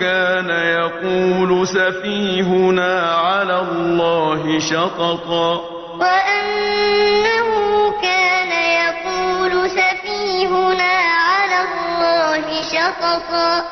كان يقول سفيهنا على الله شططا. وأنه كان يقول سفيهنا على الله شططا.